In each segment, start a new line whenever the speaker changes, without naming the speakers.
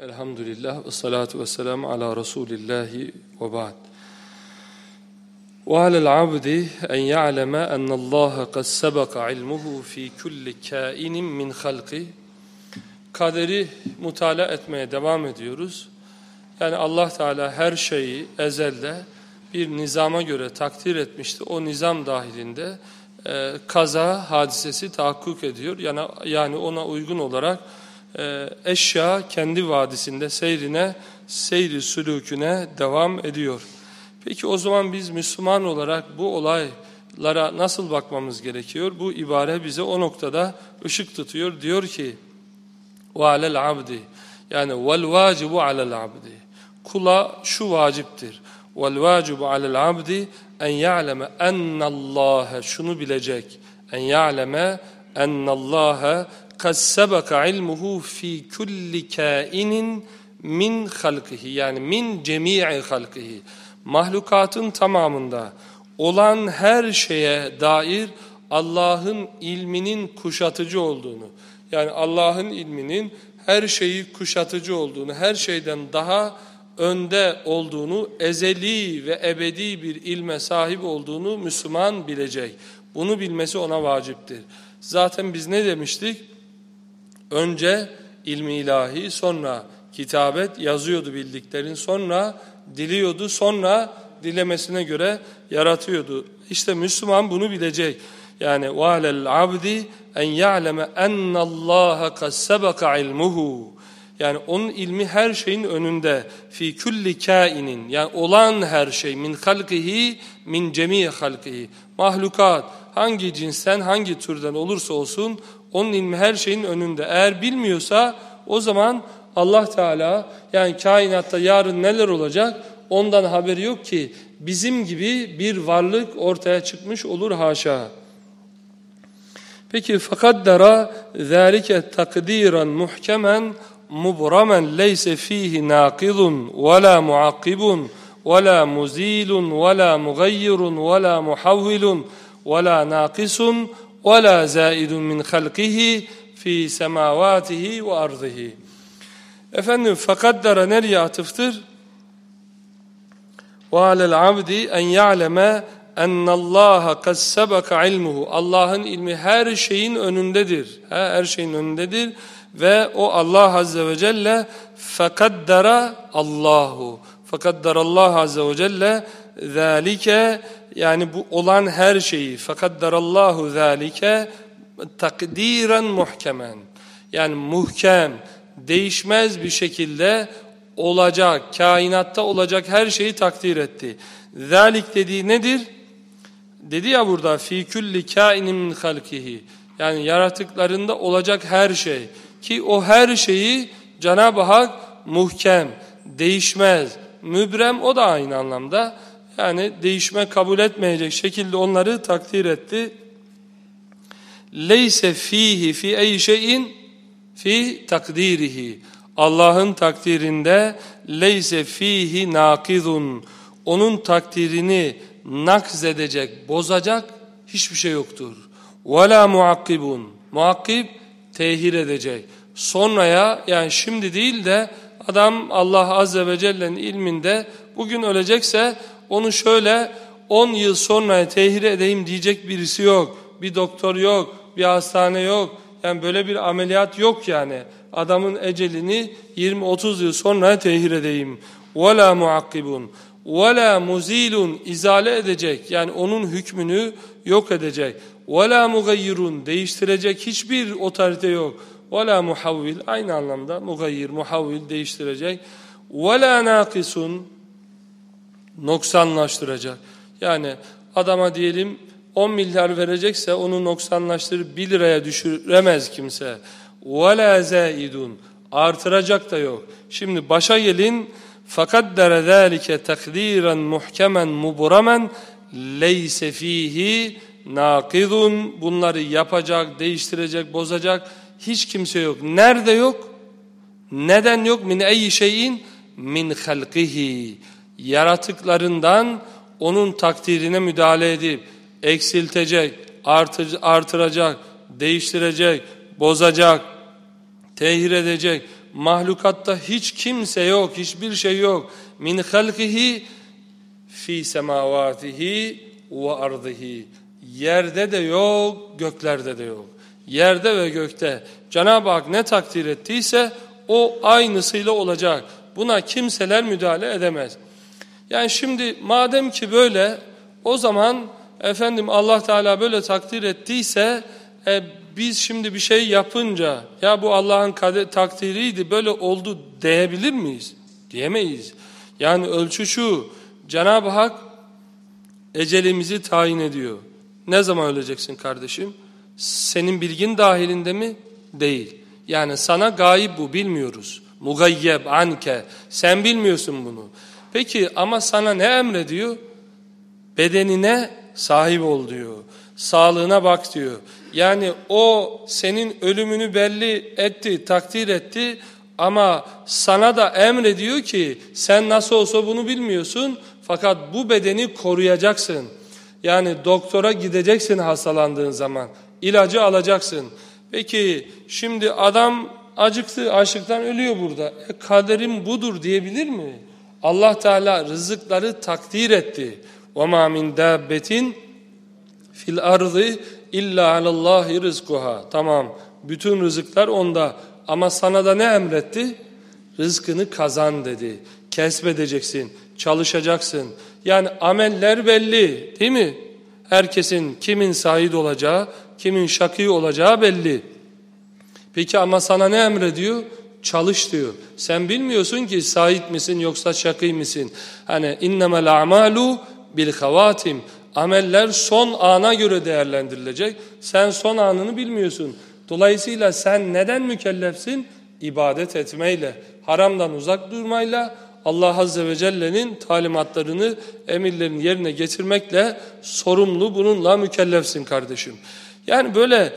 Elhamdülillah ve salatu ve selamu ala Resulillahi ve ba'd. وعلى العبد أن يعلم أن الله قد سبق علمه في كل كائن من خلقه Kaderi mutala etmeye devam ediyoruz. Yani Allah Teala her şeyi ezelde bir nizama göre takdir etmişti. O nizam dahilinde e, kaza hadisesi tahakkuk ediyor. Yani, yani ona uygun olarak e, eşya kendi vadisinde seyrine, seyri sülüküne devam ediyor. Peki o zaman biz Müslüman olarak bu olaylara nasıl bakmamız gerekiyor? Bu ibare bize o noktada ışık tutuyor. Diyor ki وَعَلَى الْعَبْدِ Yani وَالْوَاجِبُ عَلَى الْعَبْدِ Kula şu vaciptir. وَالْوَاجِبُ عَلَى الْعَبْدِ en ya'leme ennallâhe şunu bilecek. En ya'leme ennallâhe kad sebeka ilmuhu fi kulli kainin min halkihi yani min cemii halkihi mahlukatın tamamında olan her şeye dair Allah'ın ilminin kuşatıcı olduğunu yani Allah'ın ilminin her şeyi kuşatıcı olduğunu her şeyden daha önde olduğunu, ezeli ve ebedi bir ilme sahip olduğunu Müslüman bilecek. Bunu bilmesi ona vaciptir. Zaten biz ne demiştik? Önce ilmi ilahi, sonra kitabet yazıyordu bildiklerin, sonra diliyordu, sonra dilemesine göre yaratıyordu. İşte Müslüman bunu bilecek. Yani valel abdi en ya'leme ennallaha kassabaka ilmuhu. Yani onun ilmi her şeyin önünde. Fi külli kainin. Yani olan her şey. Min halkihi, min cemiye halkihi. Mahlukat. Hangi cinsten, hangi türden olursa olsun onun ilmi her şeyin önünde. Eğer bilmiyorsa o zaman Allah Teala yani kainatta yarın neler olacak ondan haberi yok ki bizim gibi bir varlık ortaya çıkmış olur haşa. Peki fakat dara zalike takdiran muhkemen mubramen leyse fihi naqidun ve la muakkibun ve la muzilun ve la mugayyirun ve la muhavvilun ve la naqisun ولا زائد من خلقه في semavatihi ve ardıhi. Efendim fakaddara nereye atıftır? Ve alel abdi en ya'leme ennallaha kad sebeka ilmuhu. Allah'ın ilmi her şeyin önündedir. Her şeyin önündedir ve o Allah Azze ve Celle fekaddara Allahu. Fekaddara Allah Azze ve Celle zalike yani bu olan her şeyi fekaddarallahu zalike takdiren muhkemen. Yani muhkem, değişmez bir şekilde olacak, kainatta olacak her şeyi takdir etti. Zalik dediği nedir? Dedi ya burada fi kulli kainin min halkihi. Yani yaratıklarında olacak her şey. Ki o her şeyi Cenab-ı Hak muhkem, değişmez, mübrem o da aynı anlamda. Yani değişme kabul etmeyecek şekilde onları takdir etti. Leyse fihi fi ey şeyin fi takdirihi. Allah'ın takdirinde leyse fihi nakidun. Onun takdirini nakz edecek, bozacak hiçbir şey yoktur. Ve la muakkibun. Muakkib tehir edecek. Sonraya yani şimdi değil de adam Allah Azze ve Celle'nin ilminde bugün ölecekse onu şöyle 10 yıl sonra tehir edeyim diyecek birisi yok. Bir doktor yok, bir hastane yok. Yani böyle bir ameliyat yok yani. Adamın ecelini 20-30 yıl sonra tehir edeyim. وَلَا مُعَقِّبٌ وَلَا muzilun izale edecek yani onun hükmünü yok edecek. وَلَا مُغَيِّرٌ değiştirecek hiçbir otorite yok. وَلَا muhavvil aynı anlamda mugayyir, muhavvil değiştirecek. وَلَا نَاقِسٌ noksanlaştıracak. Yani adama diyelim 10 milyar verecekse onu noksanlaştırıp 1 liraya düşüremez kimse. وَلَا زَائِدٌ artıracak da yok. Şimdi başa gelin فَقَدَّرَ ذَٰلِكَ تَقْدِيرًا مُحْكَمًا مُبْرَمًا لَيْسَ ف۪يهِ nakidun bunları yapacak, değiştirecek, bozacak hiç kimse yok. Nerede yok? Neden yok? Min ey şeyin min halkihi. Yaratıklarından onun takdirine müdahale edip eksiltecek, artıracak, değiştirecek, bozacak, tehir edecek, mahlukatta hiç kimse yok, hiçbir şey yok. Min halkihi fi semavatihi ve ardihi. Yerde de yok, göklerde de yok. Yerde ve gökte Cenab-ı Hak ne takdir ettiyse o aynısıyla olacak. Buna kimseler müdahale edemez. Yani şimdi madem ki böyle o zaman efendim Allah Teala böyle takdir ettiyse e, biz şimdi bir şey yapınca ya bu Allah'ın takdiriydi böyle oldu diyebilir miyiz? Diyemeyiz. Yani ölçü şu Cenab-ı Hak ecelimizi tayin ediyor. Ne zaman öleceksin kardeşim? Senin bilgin dahilinde mi? Değil. Yani sana gayip bu bilmiyoruz. Mugayyeb anke. Sen bilmiyorsun bunu. Peki ama sana ne emrediyor? Bedenine sahip ol diyor. Sağlığına bak diyor. Yani o senin ölümünü belli etti, takdir etti ama sana da emrediyor ki sen nasıl olsa bunu bilmiyorsun fakat bu bedeni koruyacaksın. Yani doktora gideceksin hastalandığın zaman. ilacı alacaksın. Peki şimdi adam acıktı, açlıktan ölüyor burada. E, kaderim budur diyebilir mi? Allah Teala rızıkları takdir etti. وَمَا مِنْ دَابَّةٍ fil ardı illa alallahi rızkuha. Tamam. Bütün rızıklar onda. Ama sana da ne emretti? Rızkını kazan dedi. Kesbedeceksin, çalışacaksın. Yani ameller belli, değil mi? Herkesin kimin sahip olacağı, kimin şakî olacağı belli. Peki ama sana ne emrediyor? Çalış diyor. Sen bilmiyorsun ki sahip misin yoksa şakî misin? Hani innemel a'malu bil havatim. Ameller son ana göre değerlendirilecek. Sen son anını bilmiyorsun. Dolayısıyla sen neden mükellefsin? İbadet etmeyle, haramdan uzak durmayla, Allah Azze ve Celle'nin talimatlarını, emirlerini yerine getirmekle sorumlu bununla mükellefsin kardeşim. Yani böyle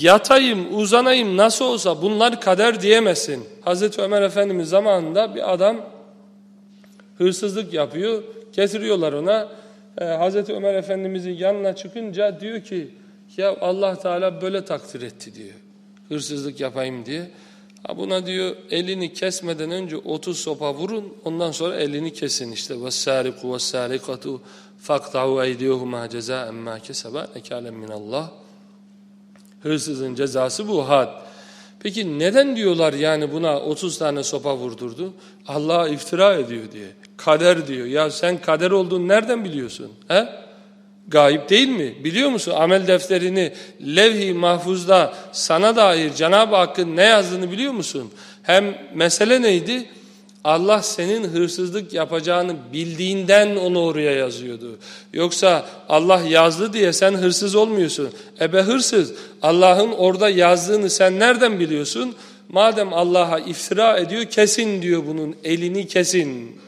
yatayım, uzanayım nasıl olsa bunlar kader diyemezsin. Hazreti Ömer Efendimiz zamanında bir adam hırsızlık yapıyor, getiriyorlar ona e, Hazreti Ömer Efendimizin yanına çıkınca diyor ki ya Allah Teala böyle takdir etti diyor. Hırsızlık yapayım diye. Ha buna diyor elini kesmeden önce 30 sopa vurun ondan sonra elini kesin işte. وَالسَّارِقُ وَالسَّارِقَةُ فَقْطَعُوا اَيْدِيهُمَا جَزَاءً مَا كَسَبَا نَكَالًا مِنَ اللّٰهِ Hırsızın cezası bu had. Peki neden diyorlar yani buna 30 tane sopa vurdurdu? Allah'a iftira ediyor diye. Kader diyor. Ya sen kader olduğunu nereden biliyorsun? He? Gayip değil mi? Biliyor musun? Amel defterini levh-i mahfuzda sana dair Cenab-ı Hakk'ın ne yazdığını biliyor musun? Hem mesele neydi? Allah senin hırsızlık yapacağını bildiğinden onu oraya yazıyordu. Yoksa Allah yazdı diye sen hırsız olmuyorsun. Ebe hırsız. Allah'ın orada yazdığını sen nereden biliyorsun? Madem Allah'a iftira ediyor kesin diyor bunun elini kesin.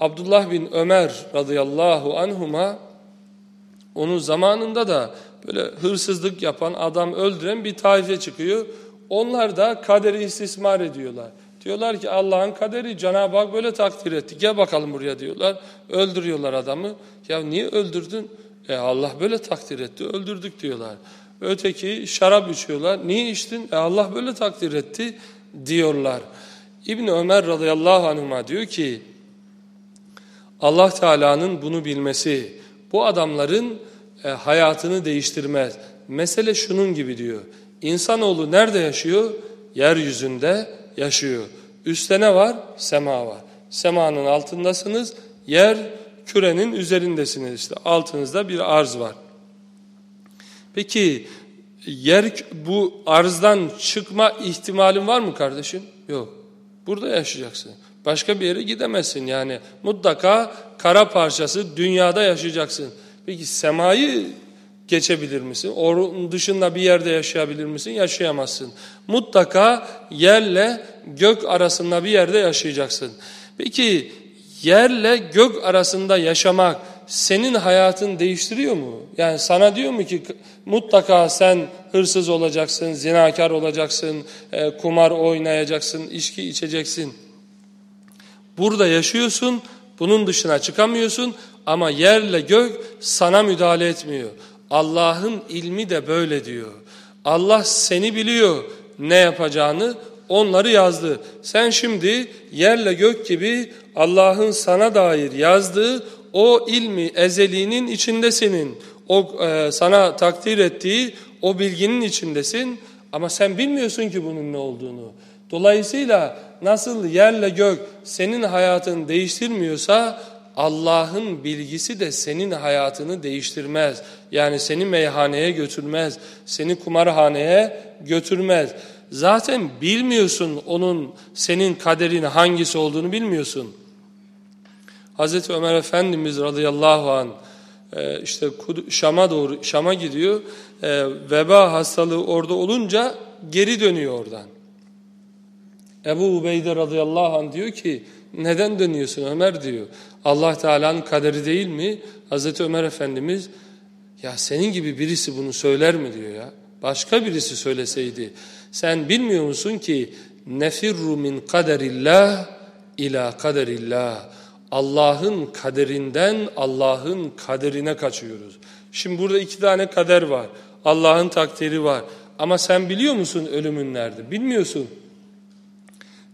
Abdullah bin Ömer radıyallahu anhuma onun zamanında da böyle hırsızlık yapan adam öldüren bir taife çıkıyor. Onlar da kaderi istismar ediyorlar. Diyorlar ki Allah'ın kaderi Cenab-ı Hak böyle takdir etti. Gel bakalım buraya diyorlar. Öldürüyorlar adamı. Ya niye öldürdün? E Allah böyle takdir etti. Öldürdük diyorlar. Öteki şarap içiyorlar. Niye içtin? E Allah böyle takdir etti diyorlar. İbn Ömer radıyallahu anhuma diyor ki Allah Teala'nın bunu bilmesi bu adamların e, hayatını değiştirmez. Mesele şunun gibi diyor. İnsanoğlu nerede yaşıyor? Yeryüzünde yaşıyor. Üstte ne var? Sema var. Semanın altındasınız. Yer kürenin üzerindesiniz. İşte altınızda bir arz var. Peki yer bu arzdan çıkma ihtimalin var mı kardeşim? Yok. Burada yaşayacaksın. Başka bir yere gidemezsin yani. Mutlaka kara parçası dünyada yaşayacaksın. Peki semayı geçebilir misin? Onun dışında bir yerde yaşayabilir misin? Yaşayamazsın. Mutlaka yerle gök arasında bir yerde yaşayacaksın. Peki yerle gök arasında yaşamak senin hayatını değiştiriyor mu? Yani sana diyor mu ki mutlaka sen hırsız olacaksın, zinakar olacaksın, e, kumar oynayacaksın, içki içeceksin. Burada yaşıyorsun, bunun dışına çıkamıyorsun ama yerle gök sana müdahale etmiyor. Allah'ın ilmi de böyle diyor. Allah seni biliyor ne yapacağını, onları yazdı. Sen şimdi yerle gök gibi Allah'ın sana dair yazdığı o ilmi ezeliğinin içindesin. O e, sana takdir ettiği o bilginin içindesin ama sen bilmiyorsun ki bunun ne olduğunu. Dolayısıyla nasıl yerle gök senin hayatını değiştirmiyorsa Allah'ın bilgisi de senin hayatını değiştirmez. Yani seni meyhaneye götürmez, seni kumarhaneye götürmez. Zaten bilmiyorsun onun senin kaderin hangisi olduğunu bilmiyorsun. Hazreti Ömer Efendimiz radıyallahu an e, işte Şam'a doğru Şam'a gidiyor. E, veba hastalığı orada olunca geri dönüyor oradan. Ebu Ubeyde radıyallahu anh diyor ki neden dönüyorsun Ömer diyor. Allah Teala'nın kaderi değil mi? Hazreti Ömer Efendimiz ya senin gibi birisi bunu söyler mi diyor ya. Başka birisi söyleseydi. Sen bilmiyor musun ki nefirru min kaderillah ila kaderillah. Allah'ın kaderinden Allah'ın kaderine kaçıyoruz. Şimdi burada iki tane kader var. Allah'ın takdiri var. Ama sen biliyor musun ölümün nerede? Bilmiyorsun.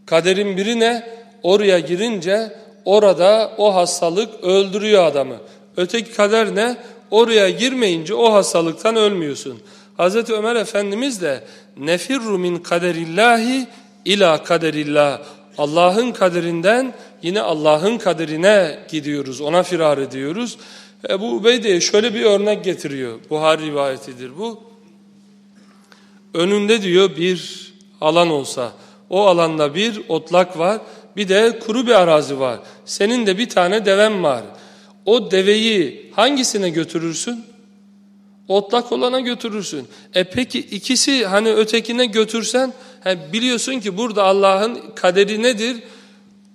Kaderin biri ne? Oraya girince orada o hastalık öldürüyor adamı. Öteki kader ne? Oraya girmeyince o hastalıktan ölmüyorsun. Hz. Ömer Efendimiz de nefirru min kaderillahi ila kaderillah. Allah'ın kaderinden yine Allah'ın kaderine gidiyoruz, ona firar ediyoruz. Ebu Ubeyde'ye şöyle bir örnek getiriyor. Buhari rivayetidir bu. Önünde diyor bir alan olsa, o alanda bir otlak var, bir de kuru bir arazi var. Senin de bir tane deven var. O deveyi hangisine götürürsün? Otlak olana götürürsün. E peki ikisi hani ötekine götürsen biliyorsun ki burada Allah'ın kaderi nedir?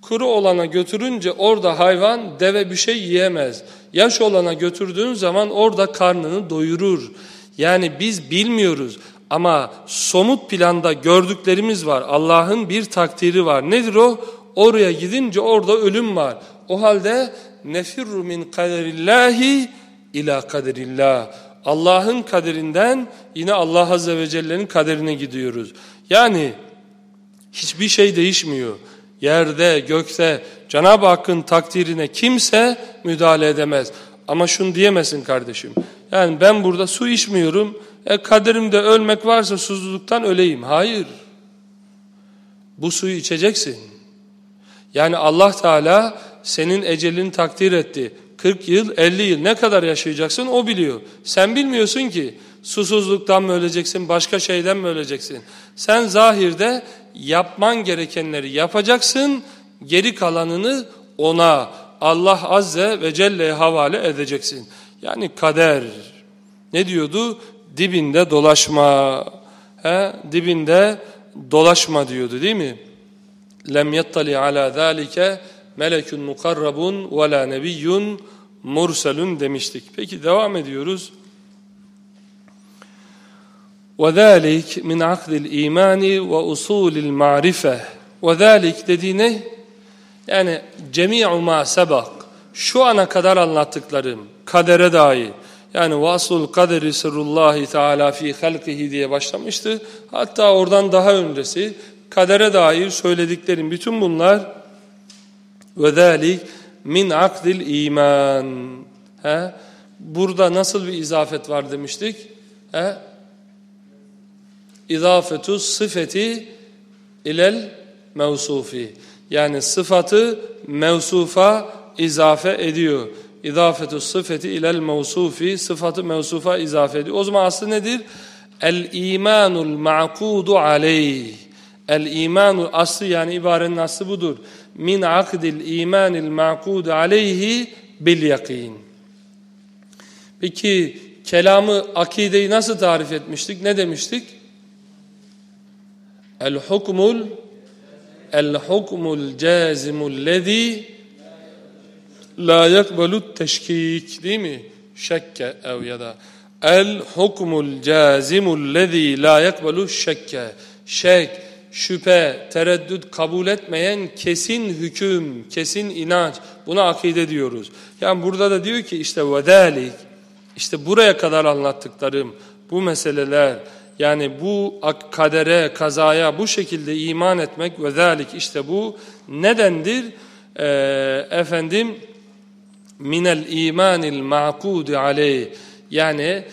Kuru olana götürünce orada hayvan deve bir şey yiyemez. Yaş olana götürdüğün zaman orada karnını doyurur. Yani biz bilmiyoruz ama somut planda gördüklerimiz var. Allah'ın bir takdiri var. Nedir o? Oraya gidince orada ölüm var. O halde nefirru min kaderillahi ila kaderillah. Allah'ın kaderinden yine Allah Azze ve Celle'nin kaderine gidiyoruz. Yani hiçbir şey değişmiyor. Yerde, gökte Cenab-ı Hakk'ın takdirine kimse müdahale edemez. Ama şunu diyemesin kardeşim. Yani ben burada su içmiyorum. E kaderimde ölmek varsa susuzluktan öleyim. Hayır. Bu suyu içeceksin. Yani Allah Teala senin ecelini takdir etti. 40 yıl, 50 yıl ne kadar yaşayacaksın o biliyor. Sen bilmiyorsun ki susuzluktan mı öleceksin, başka şeyden mi öleceksin? Sen zahirde yapman gerekenleri yapacaksın, geri kalanını ona, Allah Azze ve Celle'ye havale edeceksin. Yani kader. Ne diyordu? Dibinde dolaşma. He? Dibinde dolaşma diyordu değil mi? Lem yettali ala zalike melekun mukarrabun ve la nebiyyun murselun demiştik. Peki devam ediyoruz. وَذَٰلِكْ مِنْ عَقْدِ الْا۪يمَانِ وَاُصُولِ الْمَعْرِفَةِ وَذَٰلِكْ dediği ne? Yani cemi'u ma sebak. Şu ana kadar anlattıklarım kadere dair. yani vasul kaderi sırrullahi teala fi halkihi diye başlamıştı. Hatta oradan daha öncesi kadere dair söylediklerim bütün bunlar ve zalik min akdil iman. He? Burada nasıl bir izafet var demiştik? He? İzafetu sıfeti ilel mevsufi. Yani sıfatı mevsufa izafe ediyor. İzafetu sıfeti ilel mevsufi. Sıfatı mevsufa izafe ediyor. O zaman aslı nedir? El imanul ma'kudu aleyh. El imanu aslı yani ibarenin aslı budur. Min akdil imanil ma'kud aleyhi bil yakin. Peki kelamı, akideyi nasıl tarif etmiştik? Ne demiştik? El hukmul el hukmul cazimul lezi la yakbalu teşkik değil mi? Şekke ev ya da el hukmul cazimul lezi la yakbalu şekke şek şüphe, tereddüt kabul etmeyen kesin hüküm, kesin inanç. Buna akide diyoruz. Yani burada da diyor ki işte vedalik, işte buraya kadar anlattıklarım, bu meseleler, yani bu kadere, kazaya bu şekilde iman etmek ve zalik işte bu nedendir? Ee, efendim minel imanil ma'kudi aleyh yani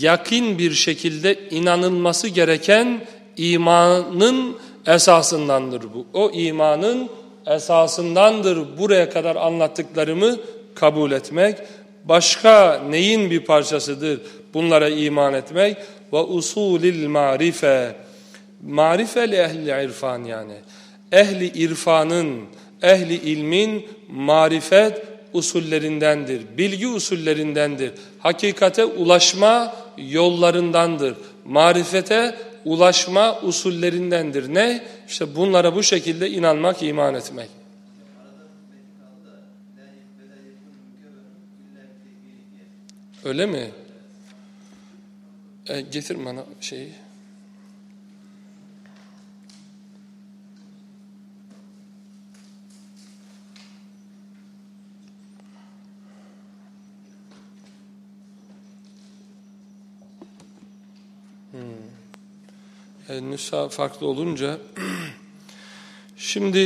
yakin bir şekilde inanılması gereken imanın esasındandır bu. O imanın esasındandır buraya kadar anlattıklarımı kabul etmek. Başka neyin bir parçasıdır bunlara iman etmek? Ve usulil marife. Marife li ehli irfan yani. Ehli irfanın, ehli ilmin marifet usullerindendir. Bilgi usullerindendir. Hakikate ulaşma yollarındandır. Marifete ulaşma usullerindendir. Ne? İşte bunlara bu şekilde inanmak, iman etmek. Öyle mi? E, getir bana şeyi. E, nüsha farklı olunca şimdi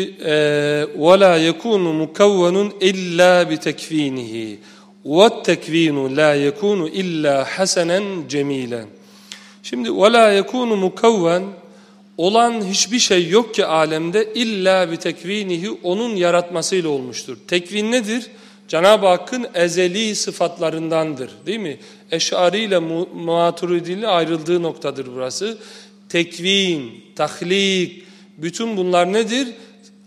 وَلَا يَكُونُ مُكَوَّنٌ اِلَّا بِتَكْف۪ينِهِ وَالتَّكْو۪ينُ لَا يَكُونُ اِلَّا حَسَنًا جَم۪يلًا Şimdi وَلَا يَكُونُ مُكَوَّنٌ Olan hiçbir şey yok ki alemde illa bir tekvinihi onun yaratmasıyla olmuştur. Tekvin nedir? Cenab-ı Hakk'ın ezeli sıfatlarındandır değil mi? Eş'ari ile Maturidi ile ayrıldığı noktadır burası. Tekvin, tahlik, bütün bunlar nedir?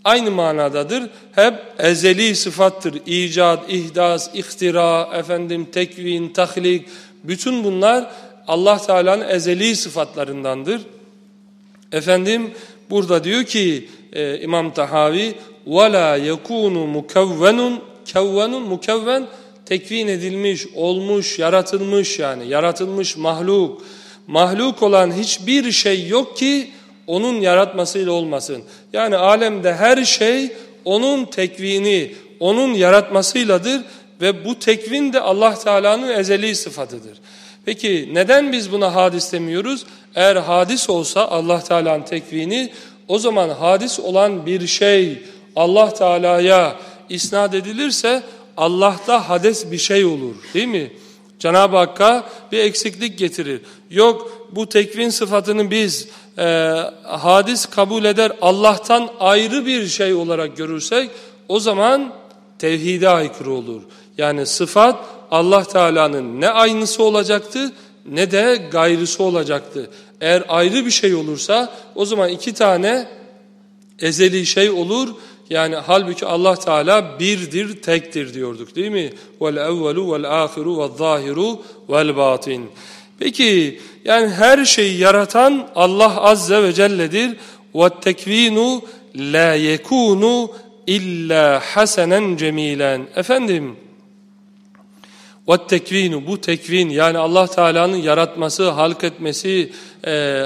Aynı manadadır. Hep ezeli sıfattır. İcat, ihdas, ihtira, efendim tekvin, tahlik, bütün bunlar Allah Teala'nın ezeli sıfatlarındandır. Efendim burada diyor ki e, İmam Tahavi وَلَا يَكُونُ مُكَوَّنٌ kevvenun mukevven tekvin edilmiş, olmuş, yaratılmış yani yaratılmış mahluk. Mahluk olan hiçbir şey yok ki onun yaratmasıyla olmasın. Yani alemde her şey onun tekvini, onun yaratmasıyladır ve bu tekvin de Allah Teala'nın ezeli sıfatıdır. Peki neden biz buna hadis demiyoruz? Eğer hadis olsa Allah Teala'nın tekvini o zaman hadis olan bir şey Allah Teala'ya isnat edilirse Allah'ta hades bir şey olur değil mi? Cenab-ı Hakk'a bir eksiklik getirir. Yok bu tekvin sıfatını biz e, hadis kabul eder Allah'tan ayrı bir şey olarak görürsek o zaman tevhide aykırı olur. Yani sıfat Allah Teala'nın ne aynısı olacaktı ne de gayrısı olacaktı. Eğer ayrı bir şey olursa o zaman iki tane ezeli şey olur yani halbuki Allah Teala birdir, tektir diyorduk değil mi? Vel evvelu vel ahiru vel zahiru vel batin. Peki yani her şeyi yaratan Allah Azze ve Celle'dir. Ve tekvinu la yekunu illa hasenen cemilen. Efendim ve tekvinu bu tekvin yani Allah Teala'nın yaratması, halk etmesi e,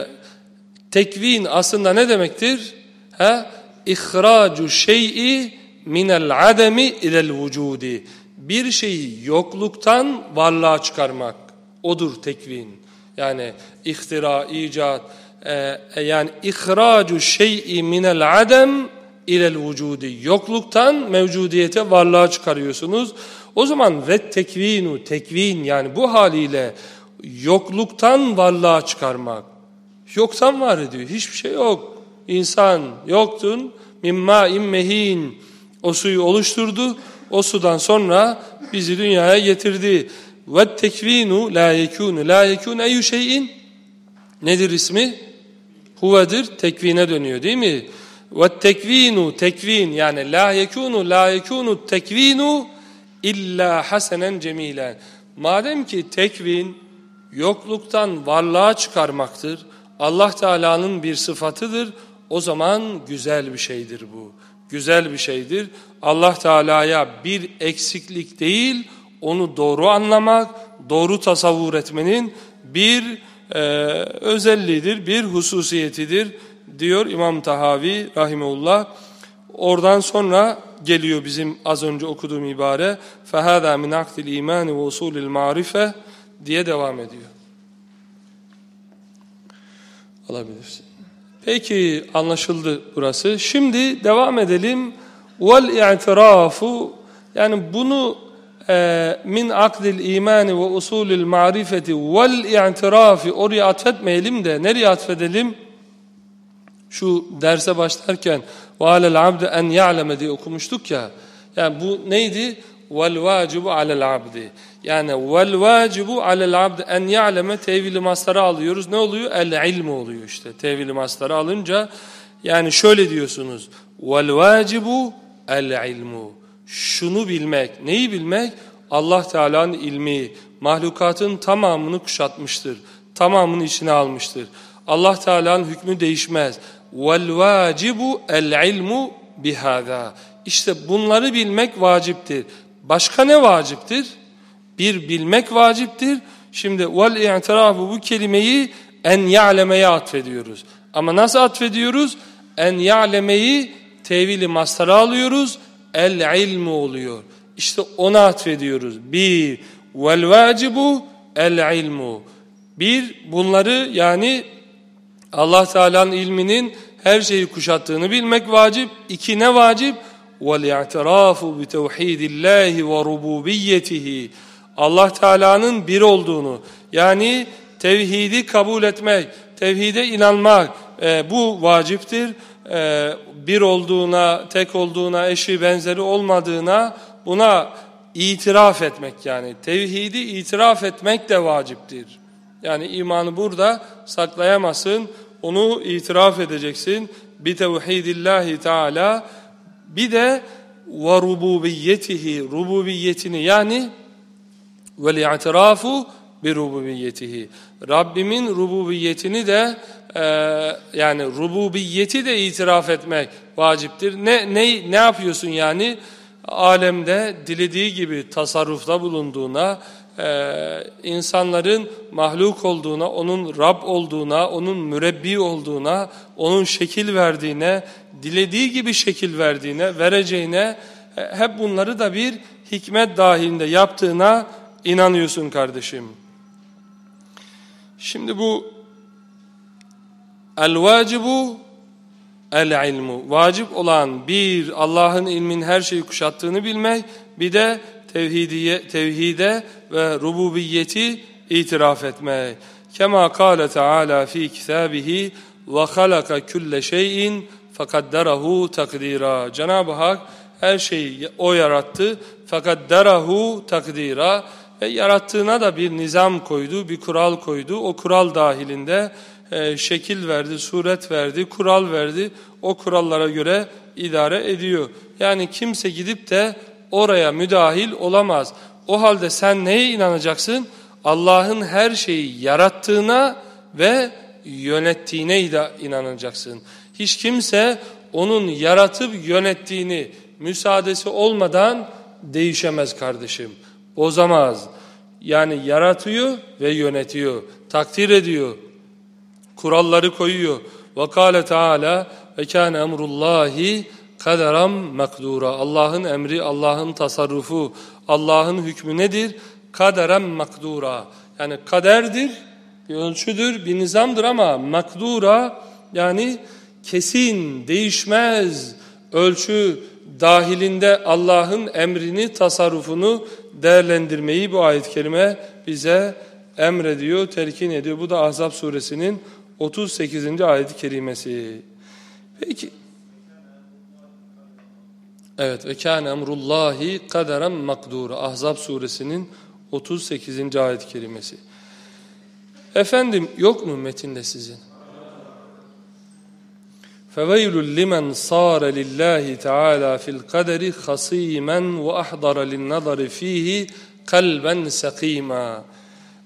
tekvin aslında ne demektir? He? İhracu şey'i minel ademi ilel vücudi. Bir şeyi yokluktan varlığa çıkarmak. Odur tekvin. Yani ihtira, icat. E, e yani ihracu şey'i minel adem ilel vücudi. Yokluktan mevcudiyete varlığa çıkarıyorsunuz. O zaman ve tekvinu, tekvin yani bu haliyle yokluktan varlığa çıkarmak. Yoktan var ediyor. Hiçbir şey yok insan yoktun. Mimma immehin o suyu oluşturdu. O sudan sonra bizi dünyaya getirdi. Ve tekvinu la yekunu la yekun eyyü şeyin nedir ismi? Huvedir tekvine dönüyor değil mi? Ve tekvinu tekvin yani la yekunu la yekunu tekvinu illa hasenen cemilen. Madem ki tekvin yokluktan varlığa çıkarmaktır. Allah Teala'nın bir sıfatıdır. O zaman güzel bir şeydir bu. Güzel bir şeydir. Allah Teala'ya bir eksiklik değil, onu doğru anlamak, doğru tasavvur etmenin bir e, özelliğidir, bir hususiyetidir diyor İmam Tahavi Rahimeullah. Oradan sonra geliyor bizim az önce okuduğum ibare فَهَذَا مِنْ عَقْدِ الْا۪يمَانِ وَاُصُولِ الْمَعْرِفَةِ diye devam ediyor. Alabilirsin. Peki anlaşıldı burası. Şimdi devam edelim. Vel i'tirafu yani bunu e, min akdil imani ve usulül marifeti vel i'tirafi oraya atfetmeyelim de nereye atfedelim? Şu derse başlarken ve alel abde en ya'leme diye okumuştuk ya. Yani bu neydi? Vel vacibu alel abdi. Yani vel vacibu alel abdi en ya'leme tevili mastarı alıyoruz. Ne oluyor? El ilmi oluyor işte. Tevili mastarı alınca yani şöyle diyorsunuz. Vel vacibu el ilmu. Şunu bilmek. Neyi bilmek? Allah Teala'nın ilmi mahlukatın tamamını kuşatmıştır. Tamamını içine almıştır. Allah Teala'nın hükmü değişmez. Vel vacibu el ilmu bihada. İşte bunları bilmek vaciptir. Başka ne vaciptir? Bir bilmek vaciptir. Şimdi vel i'tirafı bu kelimeyi en ya'lemeye atfediyoruz. Ama nasıl atfediyoruz? En ya'lemeyi tevili mastara alıyoruz. El ilmu oluyor. İşte ona atfediyoruz. Bir vel vacibu el ilmu. Bir bunları yani Allah Teala'nın ilminin her şeyi kuşattığını bilmek vacip. İki ne vacip? وَالْاَعْتِرَافُ بِتَوْحِيدِ اللّٰهِ وَرُبُوبِيَّتِهِ Allah Teala'nın bir olduğunu yani tevhidi kabul etmek, tevhide inanmak e, bu vaciptir. E, bir olduğuna, tek olduğuna, eşi benzeri olmadığına buna itiraf etmek yani. Tevhidi itiraf etmek de vaciptir. Yani imanı burada saklayamazsın, onu itiraf edeceksin. Bi tevhidillahi Teala bir de ve rububiyetihi rububiyetini yani vel i'tirafu bi rububiyetihi Rabbimin rububiyetini de e, yani rububiyeti de itiraf etmek vaciptir. Ne ne ne yapıyorsun yani? Alemde dilediği gibi tasarrufta bulunduğuna, e, insanların mahluk olduğuna, onun Rab olduğuna, onun mürebbi olduğuna, onun şekil verdiğine, dilediği gibi şekil verdiğine, vereceğine, e, hep bunları da bir hikmet dahilinde yaptığına inanıyorsun kardeşim. Şimdi bu el-vacibu el-ilmu. Vacip olan bir Allah'ın ilmin her şeyi kuşattığını bilmek, bir de tevhidiye, tevhide ve rububiyeti itiraf etmek. Kema kâle Teala fi kitabihi ve halaka külle şeyin fekadderahu takdira. Cenab-ı Hak her şeyi o yarattı fekadderahu takdira ve yarattığına da bir nizam koydu, bir kural koydu. O kural dahilinde e, şekil verdi, suret verdi, kural verdi. O kurallara göre idare ediyor. Yani kimse gidip de oraya müdahil olamaz. O halde sen neye inanacaksın? Allah'ın her şeyi yarattığına ve yönettiğine inanacaksın. Hiç kimse onun yaratıp yönettiğini müsaadesi olmadan değişemez kardeşim. Bozamaz. Yani yaratıyor ve yönetiyor. Takdir ediyor. Kuralları koyuyor. Ve kâle teâlâ ve kâne emrullâhi kaderam makdura. Allah'ın emri, Allah'ın tasarrufu, Allah'ın hükmü nedir? Kaderam makdura. Yani kaderdir, bir ölçüdür, bir nizamdır ama makdura yani kesin, değişmez ölçü dahilinde Allah'ın emrini, tasarrufunu değerlendirmeyi bu ayet-i kerime bize emrediyor, telkin ediyor. Bu da Ahzab suresinin 38. ayet-i kerimesi. Peki Evet ve kâne emrullahi kaderen makdura. Ahzab suresinin 38. ayet-i kerimesi. Efendim yok mu metinde sizin? فَوَيْلٌ لِمَنْ صَارَ لِلّٰهِ تَعَالَى فِي الْقَدَرِ خَصِيمًا وَأَحْضَرَ لِلنَّظَرِ ف۪يهِ kalben sakima.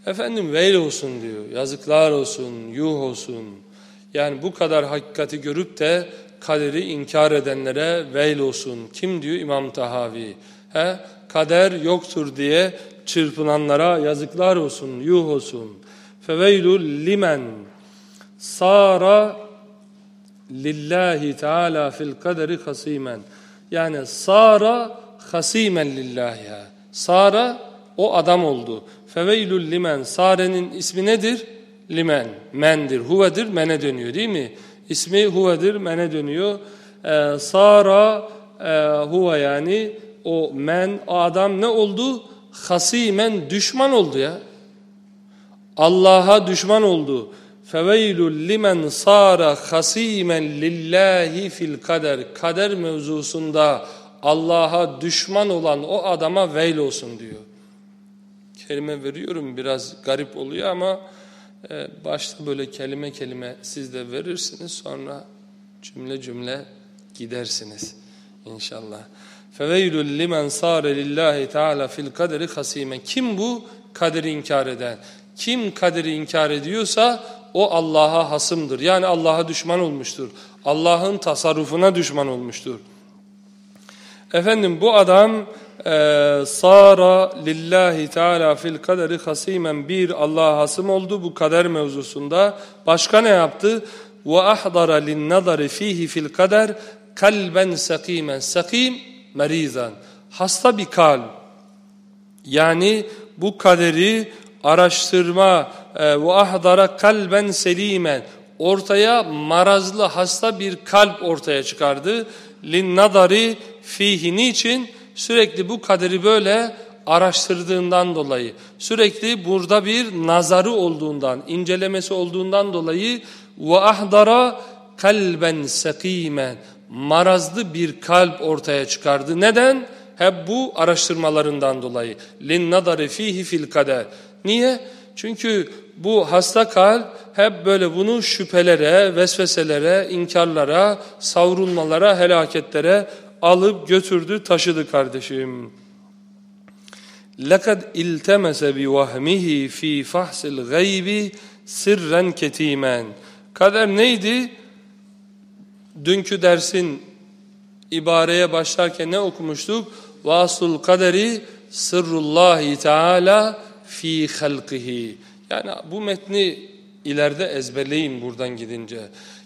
Efendim veil olsun diyor. Yazıklar olsun, yuh olsun. Yani bu kadar hakikati görüp de kaderi inkar edenlere veil olsun. Kim diyor İmam Tahavi? He? Kader yoktur diye çırpınanlara yazıklar olsun, yuh olsun. Feveylul limen sara lillahi teala fil kaderi hasimen. Yani sara hasimen lillahi. Sara o adam oldu. Feveylul limen sarenin ismi nedir? limen. Mendir. Huvedir mene dönüyor değil mi? İsmi huvedir mene dönüyor. Ee, sara e, huve yani o men o adam ne oldu? Hasimen düşman oldu ya. Allah'a düşman oldu. Feveylül limen sara hasimen lillahi fil kader. Kader mevzusunda Allah'a düşman olan o adama veil olsun diyor. Kelime veriyorum biraz garip oluyor ama e, başta böyle kelime kelime siz de verirsiniz sonra cümle cümle gidersiniz inşallah. Feveylül limen sâre lillahi teâlâ fil kaderi hasîmen. Kim bu? Kaderi inkar eden. Kim kaderi inkar ediyorsa o Allah'a hasımdır. Yani Allah'a düşman olmuştur. Allah'ın tasarrufuna düşman olmuştur. Efendim bu adam sara lillahi teala fil kaderi hasimen bir Allah'a hasım oldu bu kader mevzusunda. Başka ne yaptı? Ve ahdara lin nazari fihi fil kader kalben sakimen. Sakim merizan. Hasta bir kalp. Yani bu kaderi araştırma e, ve ahdara kalben selimen ortaya marazlı hasta bir kalp ortaya çıkardı. Lin nadari fihi niçin? Sürekli bu kaderi böyle araştırdığından dolayı, sürekli burada bir nazarı olduğundan, incelemesi olduğundan dolayı ahdara kalben sekimen marazlı bir kalp ortaya çıkardı. Neden? Hep bu araştırmalarından dolayı. Nadari fihi fil kader. Niye? Çünkü bu hasta kalp hep böyle bunu şüphelere, vesveselere, inkarlara, savrulmalara, helaketlere alıp götürdü, taşıdı kardeşim. لَقَدْ اِلْتَمَسَ بِوَهْمِهِ ف۪ي فَحْسِ الْغَيْبِ sirren ketimen. Kader neydi? Dünkü dersin ibareye başlarken ne okumuştuk? Vasul kaderi sırrullahi teala fi halkihi. Yani bu metni ileride ezberleyin buradan gidince.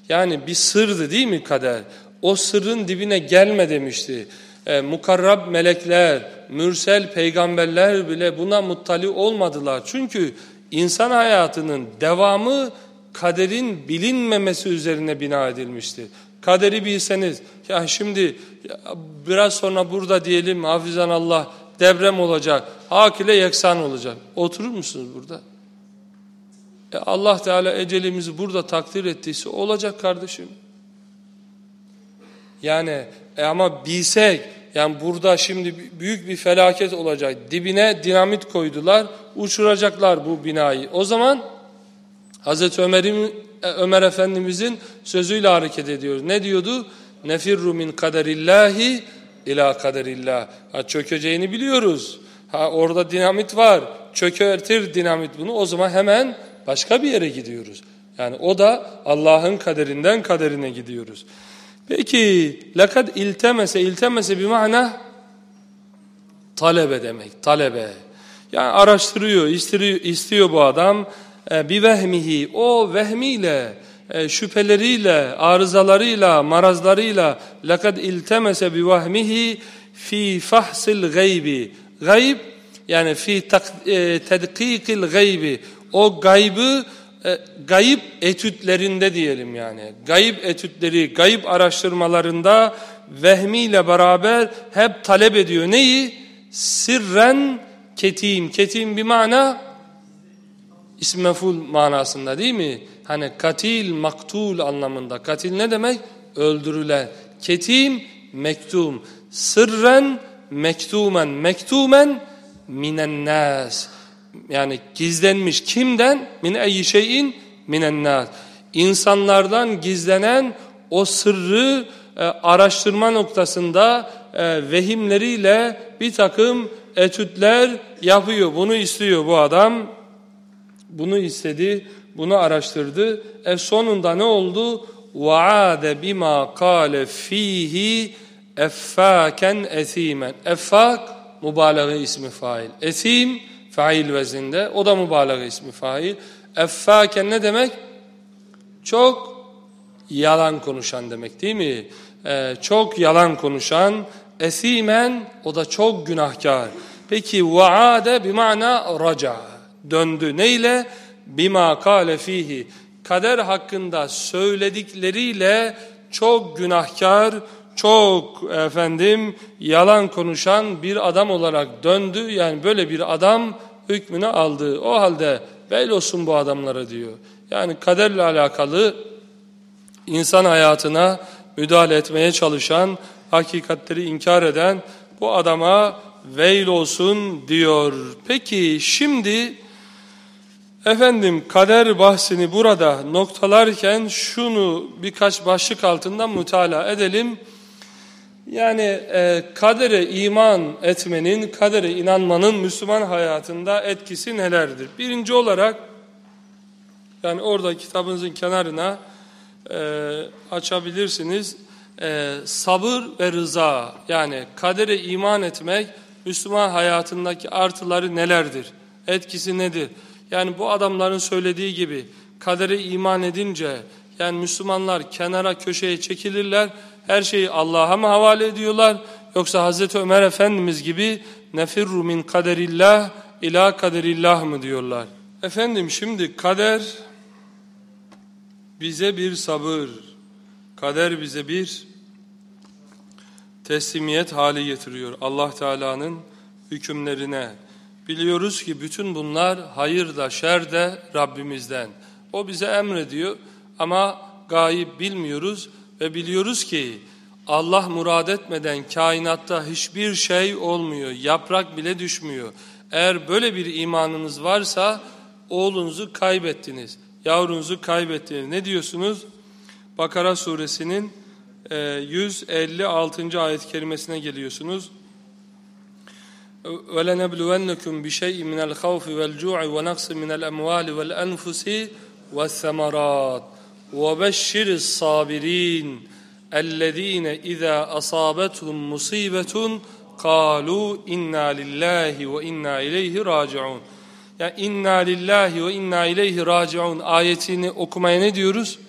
Yani bir sırdı değil mi kader? O sırrın dibine gelme demişti. E, mukarrab melekler, mürsel peygamberler bile buna muttali olmadılar. Çünkü insan hayatının devamı kaderin bilinmemesi üzerine bina edilmiştir. Kaderi bilseniz, ya şimdi ya biraz sonra burada diyelim hafizan Allah deprem olacak, hak ile yeksan olacak. Oturur musunuz burada? E Allah Teala ecelimizi burada takdir ettiyse olacak kardeşim. Yani e ama bilsek yani burada şimdi büyük bir felaket olacak. Dibine dinamit koydular, uçuracaklar bu binayı. O zaman Hazreti Ömer'in e, Ömer Efendimizin sözüyle hareket ediyoruz. Ne diyordu? Nefirru min kaderillahi ila kaderillah. Ha çökeceğini biliyoruz. Ha orada dinamit var. Çökertir dinamit bunu. O zaman hemen başka bir yere gidiyoruz. Yani o da Allah'ın kaderinden kaderine gidiyoruz. Peki lekad iltemese iltemese bir mana talebe demek talebe. Yani araştırıyor istiyor, istiyor bu adam. E, bir vehmihi o vehmiyle e, şüpheleriyle arızalarıyla marazlarıyla lekad iltemese bi vehmihi fi fahsil gaybi. Gayb yani fi e, tedkikil gaybi. O gaybı e, gayip etütlerinde diyelim yani. Gayip etütleri, gayip araştırmalarında vehmiyle beraber hep talep ediyor. Neyi? Sirren ketim. Ketim bir mana ism meful manasında değil mi? Hani katil, maktul anlamında. Katil ne demek? Öldürülen. Ketim, mektum. Sırren, mektumen. Mektumen minen nas yani gizlenmiş kimden? Min eyyi şeyin minennâs. İnsanlardan gizlenen o sırrı e, araştırma noktasında e, vehimleriyle bir takım etütler yapıyor. Bunu istiyor bu adam. Bunu istedi, bunu araştırdı. E sonunda ne oldu? وَعَادَ بِمَا قَالَ ف۪يهِ اَفَّاكًا اَث۪يمًا Effak, mübalağa ismi fail. Esim, fail vezinde. O da mübalağa ismi fail. Effâken ne demek? Çok yalan konuşan demek değil mi? Ee, çok yalan konuşan. Esimen o da çok günahkar. Peki vaade bir mana raca. Döndü. Neyle? bima kâle fihi kader hakkında söyledikleriyle çok günahkar, çok efendim yalan konuşan bir adam olarak döndü. Yani böyle bir adam hükmünü aldı. O halde bel olsun bu adamlara diyor. Yani kaderle alakalı insan hayatına müdahale etmeye çalışan, hakikatleri inkar eden bu adama veil olsun diyor. Peki şimdi efendim kader bahsini burada noktalarken şunu birkaç başlık altında mutala edelim. Yani e, kadere iman etmenin, kadere inanmanın Müslüman hayatında etkisi nelerdir? Birinci olarak yani orada kitabınızın kenarına e, açabilirsiniz. E, sabır ve rıza yani kadere iman etmek Müslüman hayatındaki artıları nelerdir? Etkisi nedir? Yani bu adamların söylediği gibi kadere iman edince yani Müslümanlar kenara köşeye çekilirler. Her şeyi Allah'a mı havale ediyorlar? Yoksa Hazreti Ömer Efendimiz gibi nefirru min kaderillah ila kaderillah mı diyorlar? Efendim şimdi kader bize bir sabır, kader bize bir teslimiyet hali getiriyor Allah Teala'nın hükümlerine. Biliyoruz ki bütün bunlar hayır da şer de Rabbimizden. O bize emrediyor ama gayip bilmiyoruz ve biliyoruz ki Allah murad etmeden kainatta hiçbir şey olmuyor, yaprak bile düşmüyor. Eğer böyle bir imanınız varsa oğlunuzu kaybettiniz, yavrunuzu kaybettiniz. Ne diyorsunuz? Bakara suresinin 156. ayet kerimesine geliyorsunuz. وَلَنَبْلُوَنَّكُمْ بِشَيْءٍ مِنَ الْخَوْفِ وَالْجُوعِ وَنَقْصٍ مِنَ الْأَمْوَالِ وَالْأَنْفُسِ وَالثَّمَرَاتِ وَبَشِّرِ الصَّابِرِينَ الَّذ۪ينَ اِذَا أَصَابَتْهُمْ مُصِيبَةٌ قَالُوا اِنَّا لِلّٰهِ وَاِنَّا اِلَيْهِ رَاجِعُونَ Yani inna lillahi ve inna ileyhi raciun ayetini okumaya ne diyoruz?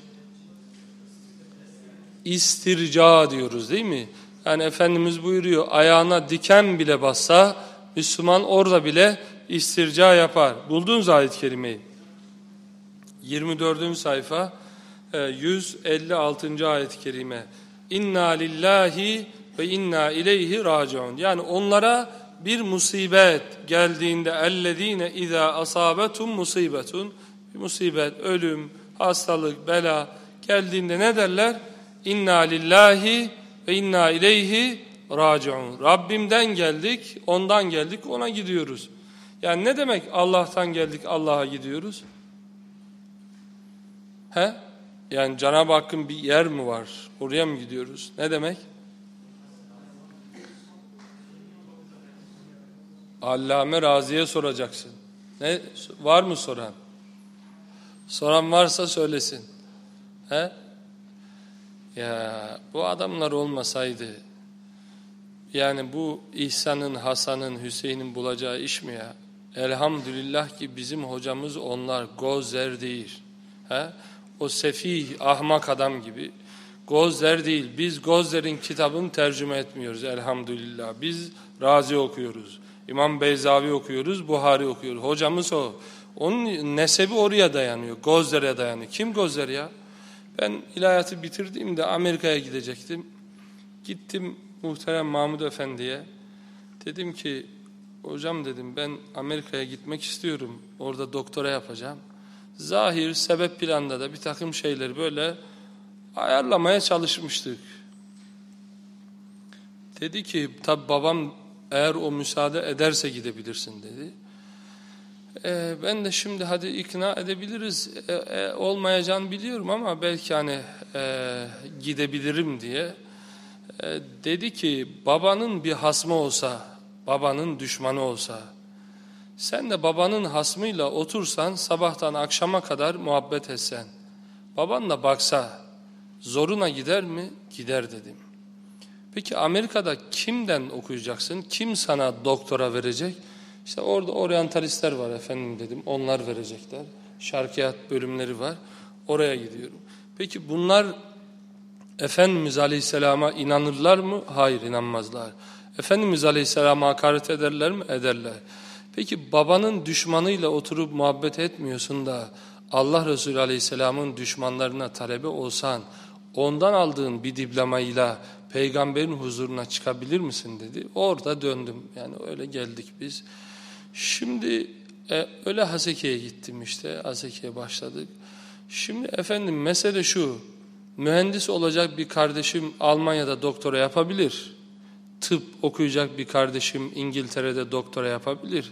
istirca diyoruz değil mi? Yani Efendimiz buyuruyor ayağına diken bile bassa Müslüman orada bile istirca yapar. Buldunuz ayet-i kerimeyi. 24. sayfa 156. E, ayet-i kerime. İnna lillahi ve inna ileyhi raciun. Yani onlara bir musibet geldiğinde ellezine iza asabetum musibetun bir musibet, ölüm, hastalık, bela geldiğinde ne derler? İnna lillahi ve inna ileyhi raciun. Rabbimden geldik, ondan geldik, ona gidiyoruz. Yani ne demek Allah'tan geldik, Allah'a gidiyoruz? He? Yani Cenab-ı Hakk'ın bir yer mi var? Oraya mı gidiyoruz? Ne demek? Allame Razi'ye soracaksın. Ne var mı soran? Soran varsa söylesin. He? Ya bu adamlar olmasaydı yani bu İhsan'ın, Hasan'ın, Hüseyin'in bulacağı iş mi ya? Elhamdülillah ki bizim hocamız onlar Gozer değil. He? O sefih, ahmak adam gibi. Gozler değil. Biz Gozler'in kitabını tercüme etmiyoruz elhamdülillah. Biz Razi okuyoruz. İmam Beyzavi okuyoruz, Buhari okuyoruz. Hocamız o. Onun nesebi oraya dayanıyor. Gozler'e dayanıyor. Kim Gozler ya? Ben ilahiyatı bitirdiğimde Amerika'ya gidecektim. Gittim muhterem Mahmud Efendi'ye. Dedim ki hocam dedim ben Amerika'ya gitmek istiyorum. Orada doktora yapacağım. Zahir sebep planda da bir takım şeyleri böyle ayarlamaya çalışmıştık. Dedi ki tabi babam eğer o müsaade ederse gidebilirsin dedi. Ee, ben de şimdi hadi ikna edebiliriz e, e, olmayacağını biliyorum ama belki hani e, gidebilirim diye. E, dedi ki babanın bir hasmı olsa, babanın düşmanı olsa, sen de babanın hasmıyla otursan sabahtan akşama kadar muhabbet etsen, baban da baksa zoruna gider mi? Gider dedim. Peki Amerika'da kimden okuyacaksın? Kim sana doktora verecek? İşte orada oryantalistler var efendim dedim. Onlar verecekler. Şarkiyat bölümleri var. Oraya gidiyorum. Peki bunlar Efendimiz Aleyhisselam'a inanırlar mı? Hayır inanmazlar. Efendimiz Aleyhisselam'a hakaret ederler mi? Ederler. Peki babanın düşmanıyla oturup muhabbet etmiyorsun da Allah Resulü Aleyhisselam'ın düşmanlarına talebe olsan ondan aldığın bir diplomayla peygamberin huzuruna çıkabilir misin dedi. Orada döndüm yani öyle geldik biz. Şimdi e, öyle Haseke'ye gittim işte Haseke'ye başladık. Şimdi efendim mesele şu mühendis olacak bir kardeşim Almanya'da doktora yapabilir. Tıp okuyacak bir kardeşim İngiltere'de doktora yapabilir.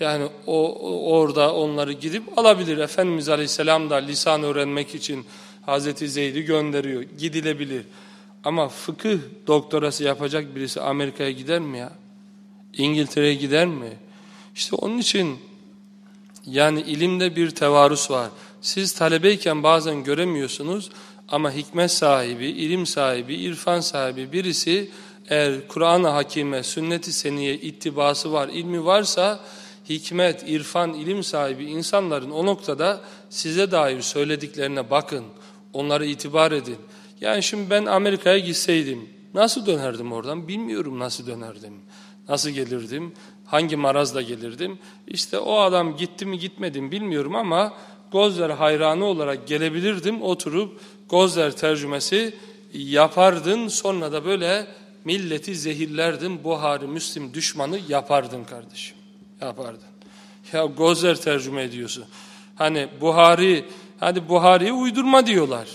Yani o, orada onları gidip alabilir. Efendimiz Aleyhisselam da lisan öğrenmek için Hazreti Zeyd'i gönderiyor. Gidilebilir. Ama fıkıh doktorası yapacak birisi Amerika'ya gider mi ya? İngiltere'ye gider mi? İşte onun için yani ilimde bir tevarus var. Siz talebeyken bazen göremiyorsunuz ama hikmet sahibi, ilim sahibi, irfan sahibi birisi eğer Kur'an-ı Hakime, sünnet-i seniye ittibası var, ilmi varsa hikmet, irfan, ilim sahibi insanların o noktada size dair söylediklerine bakın, onlara itibar edin. Yani şimdi ben Amerika'ya gitseydim nasıl dönerdim oradan bilmiyorum nasıl dönerdim. Nasıl gelirdim, hangi marazla gelirdim. İşte o adam gitti mi gitmedi mi bilmiyorum ama Gozler hayranı olarak gelebilirdim oturup Gozler tercümesi yapardın sonra da böyle milleti zehirlerdin Buhari Müslim düşmanı yapardın kardeşim yapardın. Ya Gozler tercüme ediyorsun. Hani Buhari, hadi Buhari'yi uydurma diyorlar.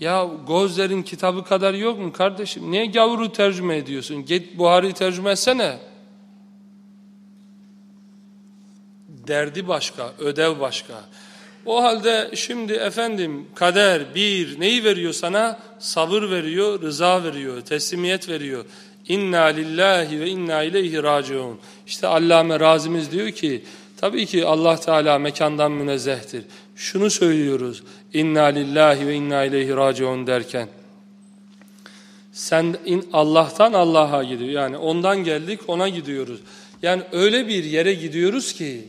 Ya Gozler'in kitabı kadar yok mu kardeşim? Niye gavuru tercüme ediyorsun? Git Buhari'yi tercüme etsene. Derdi başka, ödev başka. O halde şimdi efendim kader bir neyi veriyor sana? Sabır veriyor, rıza veriyor, teslimiyet veriyor. İnna lillahi ve inna ileyhi raciun. İşte Allame Razimiz diyor ki tabii ki Allah Teala mekandan münezzehtir. Şunu söylüyoruz. İnna lillahi ve inna ileyhi raciun derken sen in, Allah'tan Allah'a gidiyor. Yani ondan geldik ona gidiyoruz. Yani öyle bir yere gidiyoruz ki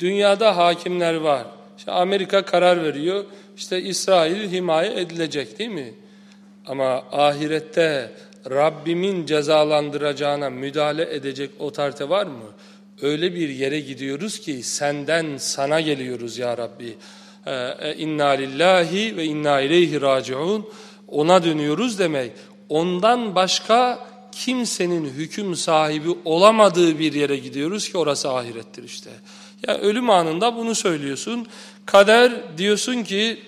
dünyada hakimler var. İşte Amerika karar veriyor. İşte İsrail himaye edilecek değil mi? Ama ahirette Rabbimin cezalandıracağına müdahale edecek otorite var mı? Öyle bir yere gidiyoruz ki senden sana geliyoruz ya Rabbi. Ee, e, inna lillahi ve inna ileyhi raciun. Ona dönüyoruz demek. Ondan başka kimsenin hüküm sahibi olamadığı bir yere gidiyoruz ki orası ahirettir işte. Ya ölüm anında bunu söylüyorsun. Kader diyorsun ki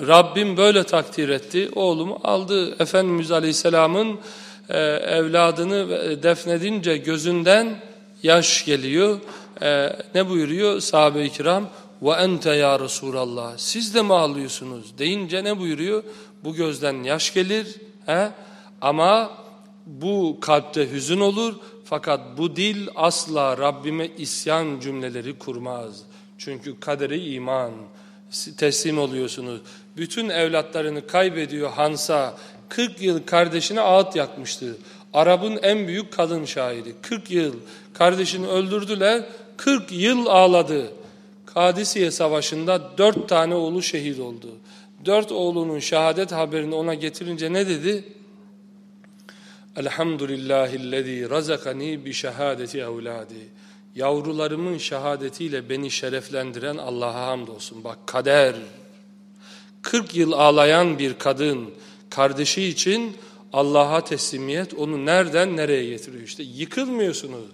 Rabbim böyle takdir etti. Oğlumu aldı. Efendimiz Aleyhisselam'ın e, evladını defnedince gözünden yaş geliyor. E, ne buyuruyor sahabe-i kiram? Ve ente ya Resulallah. Siz de mi ağlıyorsunuz? Deyince ne buyuruyor? Bu gözden yaş gelir. He? Ama bu kalpte hüzün olur. Fakat bu dil asla Rabbime isyan cümleleri kurmaz. Çünkü kaderi iman teslim oluyorsunuz. Bütün evlatlarını kaybediyor Hansa. 40 yıl kardeşine ağıt yakmıştı. Arap'ın en büyük kadın şairi. 40 yıl kardeşini öldürdüler. 40 yıl ağladı. Kadisiye Savaşı'nda 4 tane oğlu şehit oldu. 4 oğlunun şehadet haberini ona getirince ne dedi? Elhamdülillahillezî razakani bi şehadeti evladi. Yavrularımın şehadetiyle beni şereflendiren Allah'a hamdolsun. Bak kader. 40 yıl ağlayan bir kadın kardeşi için Allah'a teslimiyet onu nereden nereye getiriyor? İşte yıkılmıyorsunuz.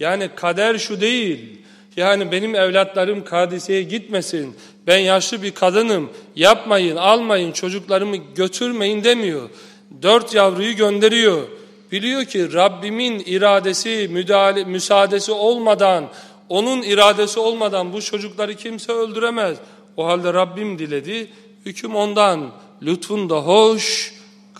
Yani kader şu değil. Yani benim evlatlarım Kadisiye'ye gitmesin. Ben yaşlı bir kadınım. Yapmayın, almayın, çocuklarımı götürmeyin demiyor. Dört yavruyu gönderiyor. Biliyor ki Rabbimin iradesi, müdahale, müsaadesi olmadan, onun iradesi olmadan bu çocukları kimse öldüremez. O halde Rabbim diledi, hüküm ondan. Lütfun da hoş,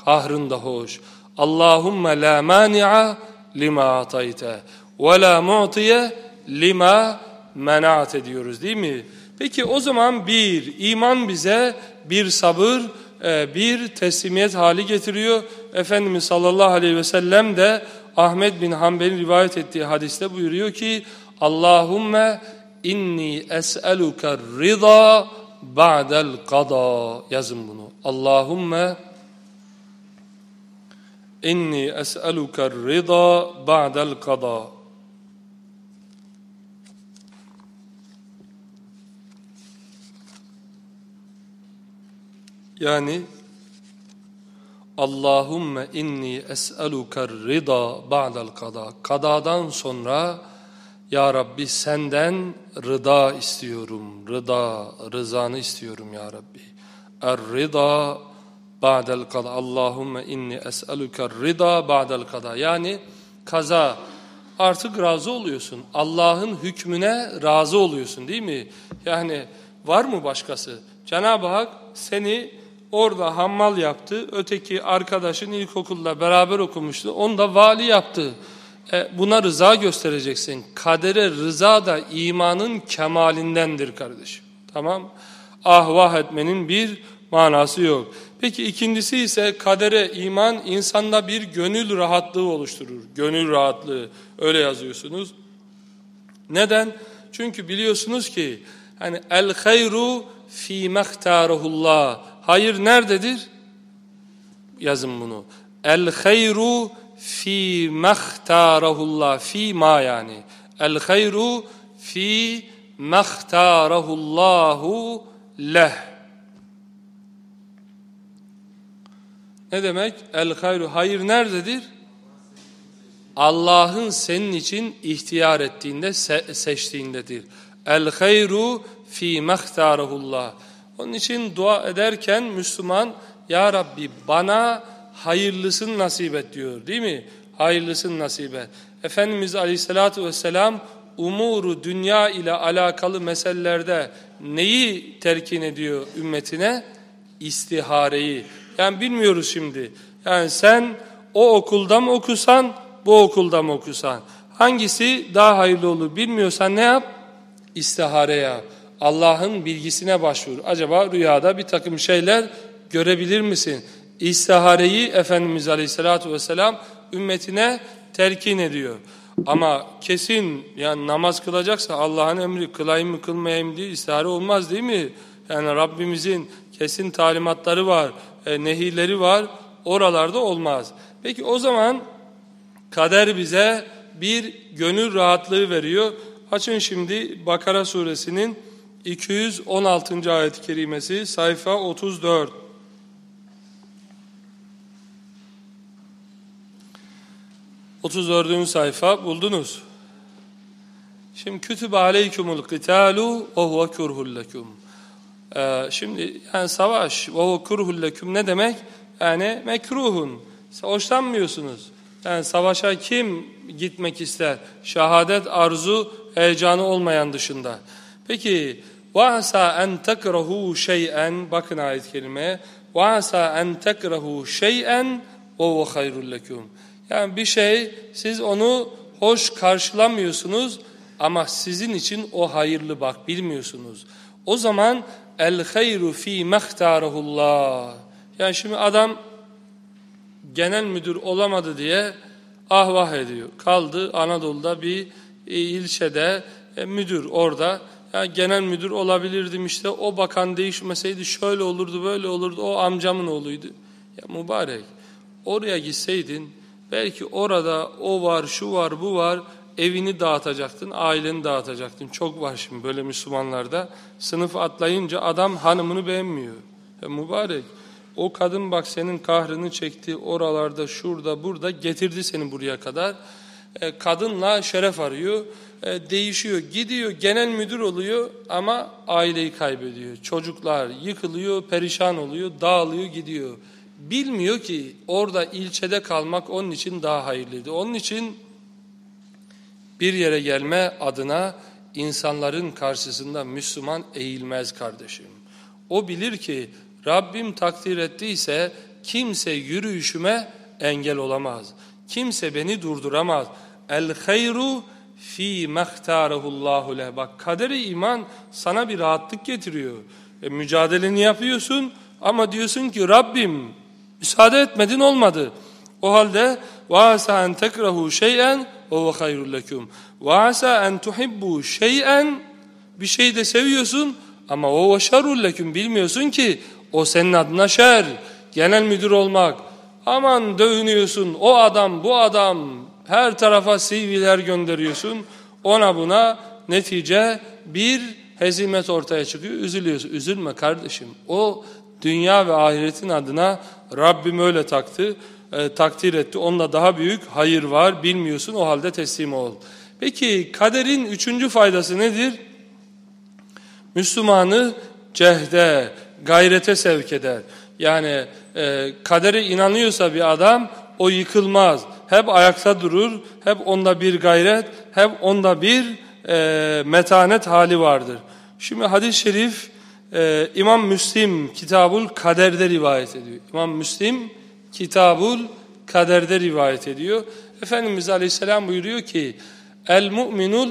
kahrın da hoş. Allahümme la mani'a lima atayte ve la mu'tiye lima menat ediyoruz değil mi? Peki o zaman bir, iman bize bir sabır, e, bir teslimiyet hali getiriyor. Efendimiz sallallahu aleyhi ve sellem de Ahmet bin Hanbel'in rivayet ettiği hadiste buyuruyor ki Allahümme inni es'eluke rida ba'del kada yazın bunu. Allahümme inni es'eluke rida ba'del kada yani Allahümme inni es'eluker rida ba'del kada. Kadadan sonra ya Rabbi senden rıda istiyorum. Rıda, rızanı istiyorum ya Rabbi. Er-rıda ba'del kada. Allahümme inni es'eluker rıda ba'del kada. Yani kaza. Artık razı oluyorsun. Allah'ın hükmüne razı oluyorsun değil mi? Yani var mı başkası? Cenab-ı Hak seni orada hammal yaptı. Öteki arkadaşın ilkokulda beraber okumuştu. Onu da vali yaptı. E, buna rıza göstereceksin. Kadere rıza da imanın kemalindendir kardeşim. Tamam Ah vah etmenin bir manası yok. Peki ikincisi ise kadere iman insanda bir gönül rahatlığı oluşturur. Gönül rahatlığı öyle yazıyorsunuz. Neden? Çünkü biliyorsunuz ki hani el hayru fi mehtarahullah. Hayır nerededir? Yazın bunu. El hayru fi mehtarahullah. Fi ma yani. El hayru fi mehtarahullahu leh. Ne demek? El hayru hayır nerededir? Allah'ın senin için ihtiyar ettiğinde, se seçtiğindedir. El hayru fi mehtarahullah. Onun için dua ederken Müslüman Ya Rabbi bana hayırlısını nasip et diyor değil mi? Hayırlısını nasip et. Efendimiz Aleyhisselatü Vesselam umuru dünya ile alakalı meselelerde neyi terkin ediyor ümmetine? İstihareyi. Yani bilmiyoruz şimdi. Yani sen o okulda mı okusan, bu okulda mı okusan? Hangisi daha hayırlı olur bilmiyorsan ne yap? İstihare yap. Allah'ın bilgisine başvur. Acaba rüyada bir takım şeyler görebilir misin? İstihareyi Efendimiz Aleyhisselatü Vesselam ümmetine terkin ediyor. Ama kesin yani namaz kılacaksa Allah'ın emri kılayım mı kılmayayım diye istihare olmaz değil mi? Yani Rabbimizin kesin talimatları var, e, nehirleri var oralarda olmaz. Peki o zaman kader bize bir gönül rahatlığı veriyor. Açın şimdi Bakara suresinin 216. ayet-i kerimesi sayfa 34. Otuz dördüncü sayfa buldunuz. Şimdi kütübe aleykumul kitalu ve huve kurhul. Ee, şimdi yani savaş ve huve kurhul ne demek? Yani mekruhun. Hoşlanmıyorsunuz. Yani savaşa kim gitmek ister? Şehadet arzu heyecanı olmayan dışında. Peki وَعَسَى اَنْ تَكْرَهُ شَيْئًا Bakın ayet kelimeye. وَعَسَى اَنْ تَكْرَهُ شَيْئًا وَهُوَ خَيْرٌ لَكُمْ Yani bir şey siz onu hoş karşılamıyorsunuz ama sizin için o hayırlı bak bilmiyorsunuz. O zaman el hayru fi mehtarahullah. Yani şimdi adam genel müdür olamadı diye ahvah ediyor. Kaldı Anadolu'da bir ilçede e, müdür orada ya genel müdür olabilirdim işte o bakan değişmeseydi şöyle olurdu böyle olurdu o amcamın oğluydu. Ya mübarek oraya gitseydin belki orada o var şu var bu var evini dağıtacaktın aileni dağıtacaktın. Çok var şimdi böyle Müslümanlarda sınıf atlayınca adam hanımını beğenmiyor. Ya mübarek o kadın bak senin kahrını çekti oralarda şurada burada getirdi seni buraya kadar. E, kadınla şeref arıyor e, değişiyor. Gidiyor genel müdür oluyor ama aileyi kaybediyor. Çocuklar yıkılıyor, perişan oluyor, dağılıyor gidiyor. Bilmiyor ki orada ilçede kalmak onun için daha hayırlıydı. Onun için bir yere gelme adına insanların karşısında Müslüman eğilmez kardeşim. O bilir ki Rabbim takdir ettiyse kimse yürüyüşüme engel olamaz. Kimse beni durduramaz. El hayru fi mehtarehullahu leh. Bak kaderi iman sana bir rahatlık getiriyor. E, mücadeleni yapıyorsun ama diyorsun ki Rabbim müsaade etmedin olmadı. O halde وَعَسَا اَنْ تَكْرَهُ شَيْئًا وَهُوَ خَيْرٌ لَكُمْ وَعَسَا اَنْ تُحِبُّوا شَيْئًا Bir şey de seviyorsun ama o şerul leküm bilmiyorsun ki o senin adına şer. Genel müdür olmak. Aman dövünüyorsun o adam bu adam her tarafa CV'ler gönderiyorsun. Ona buna netice bir hezimet ortaya çıkıyor. Üzülüyorsun. Üzülme kardeşim. O dünya ve ahiretin adına Rabbim öyle taktı, e, takdir etti. Onda daha büyük hayır var, bilmiyorsun o halde teslim ol. Peki kaderin üçüncü faydası nedir? Müslümanı cehde, gayrete sevk eder. Yani e, kadere inanıyorsa bir adam o yıkılmaz. Hep ayakta durur, hep onda bir gayret, hep onda bir e, metanet hali vardır. Şimdi hadis-i şerif e, İmam Müslim Kitabul Kader'de rivayet ediyor. İmam Müslim Kitabul Kader'de rivayet ediyor. Efendimiz Aleyhisselam buyuruyor ki El mu'minul